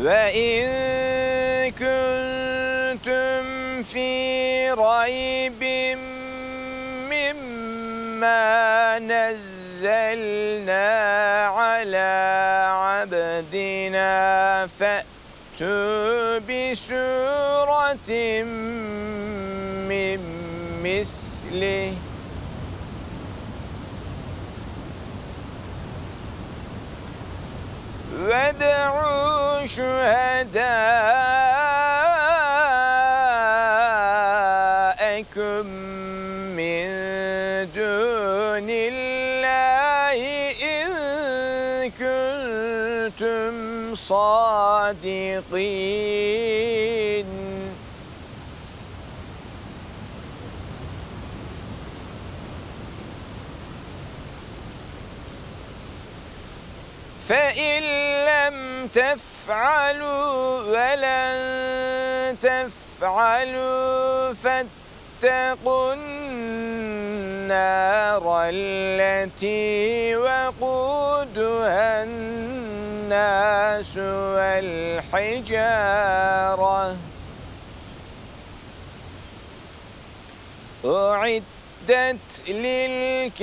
وإن كنتم في ريب مما نزلنا على عبدنا فأتوا بسورة من مثله وادعوا شهداءكم من دون الله إن كنتم صادقين فإن لم تفعلوا ولن تفعلوا فاتقوا النار التي وقودها الناس والحجارة. أعدت للكافرين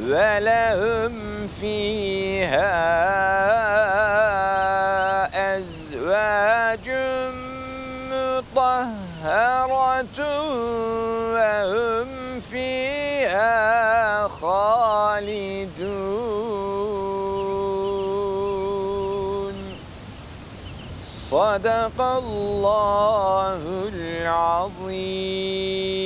ولهم فيها أزواج مطهرة وهم فيها خالدون. صدق الله العظيم.